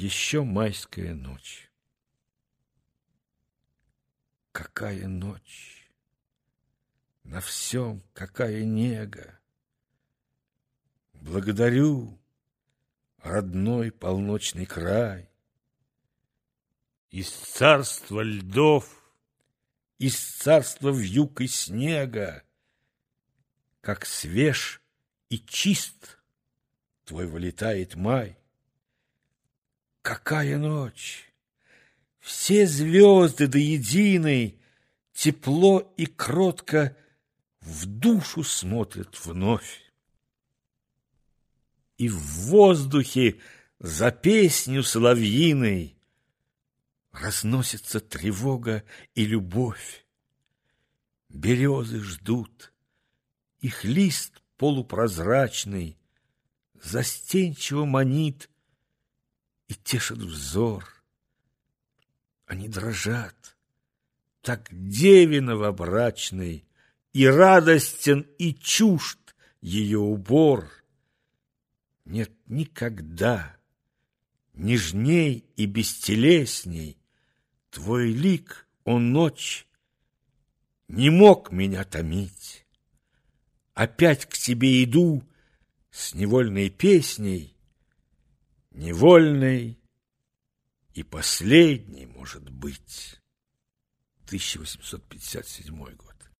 Еще майская ночь. Какая ночь! На всем какая нега! Благодарю, родной полночный край. Из царства льдов, из царства вьюг и снега, Как свеж и чист твой вылетает май. Какая ночь! Все звезды до единой Тепло и кротко в душу смотрят вновь. И в воздухе за песню соловьиной Разносится тревога и любовь. Березы ждут, их лист полупрозрачный Застенчиво манит и тешит взор. Они дрожат, так деве новобрачный, И радостен, и чужд ее убор. Нет никогда нежней и бестелесней Твой лик, о ночь, не мог меня томить. Опять к тебе иду с невольной песней, Невольной и последней, может быть. 1857 год.